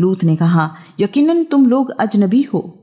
लूत ने कहा यकीनन तुम लोग अजनबी हो।